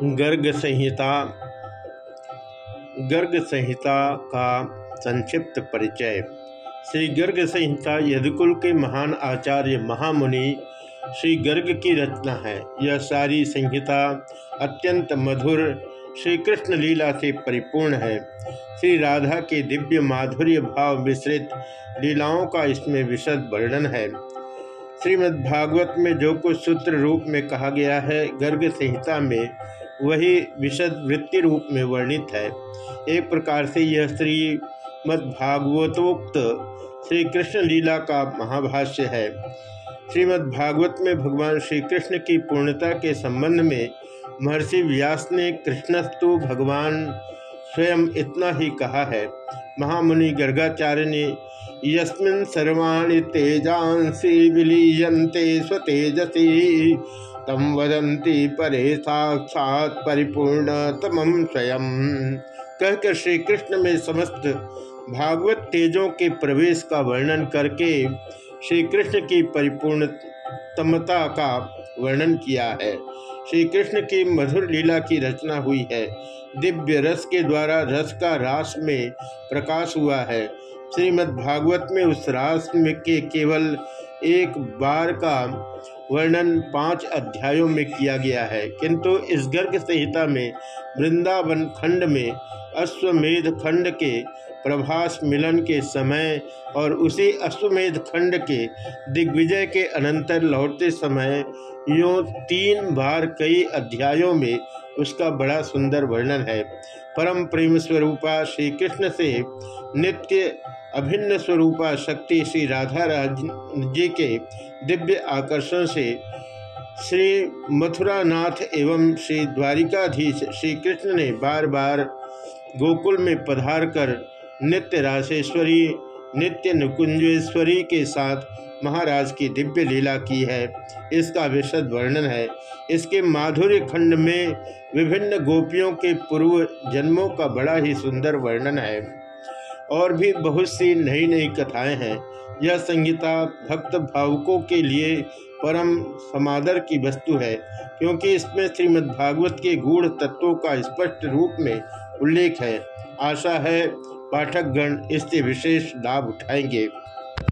गर्ग संहिता गर्ग संहिता का संक्षिप्त परिचय। श्री गर्ग संहिता यदुकुल के महान आचार्य महामुनि श्री गर्ग की रचना है। यह सारी संहिता अत्यंत मधुर श्री कृष्ण लीला से परिपूर्ण है। श्री राधा के दिव्य माधुर्य भाव मिश्रित लीलाओं का इसमें विशद वर्णन है। श्रीमद्भागवत में जो कुछ सूत्र रूप में कहा गया है, गर्ग संहिता में वही विशद वृत्ति रूप में वर्णित है। एक प्रकार से यह श्रीमद्भागवतोक्त श्री कृष्ण लीला का महाभाष्य है। श्रीमद्भागवत में भगवान श्री कृष्ण की पूर्णता के संबंध में महर्षि व्यास ने कृष्णस्तु भगवान स्वयं इतना ही कहा है। महामुनि गर्गाचार्य ने यस्मिन् सर्वाणि तेजांसी विलीयन्ते स्वतेजसी। तम वदंती परे साक्षात परिपूर्ण तमम स्वयं। कहकर श्री कृष्ण में समस्त भागवत तेजों के प्रवेश का वर्णन करके श्री कृष्ण की परिपूर्णतमता का वर्णन किया है। श्री कृष्ण की मधुर लीला की रचना हुई है। दिव्य रस के द्वारा रस का रास में प्रकाश हुआ है। श्रीमद्भागवत में उस में के केवल एक बार का वर्णन पाँच अध्यायों में किया गया है। किंतु इस गर्ग संहिता में वृंदावन खंड में, अश्वमेध खंड के प्रभास मिलन के समय और उसी अश्वमेध खंड के दिग्विजय के अनंतर लौटते समय, यो तीन बार कई अध्यायों में उसका बड़ा सुंदर वर्णन है। परम प्रेम स्वरूपा श्री कृष्ण से नित्य अभिन्न स्वरूपा शक्ति श्री राधा जी के दिव्य आकर्षण से श्री मथुरानाथ एवं श्री द्वारिकाधीश श्री कृष्ण ने बार बार गोकुल में पधार कर नित्य राशेश्वरी, नित्य नुकुंजेश्वरी के साथ महाराज की दिव्य लीला की है। इसका विशद वर्णन है। इसके माधुर्य खंड में विभिन्न गोपियों के पूर्व जन्मों का बड़ा ही सुंदर वर्णन है। और भी बहुत सी नई नई कथाएँ हैं। यह संहिता भक्त भावुकों के लिए परम समादर की वस्तु है, क्योंकि इसमें श्रीमद्भागवत के गूढ़ तत्वों का स्पष्ट रूप में उल्लेख है। आशा है पाठकगण इससे विशेष लाभ उठाएँगे।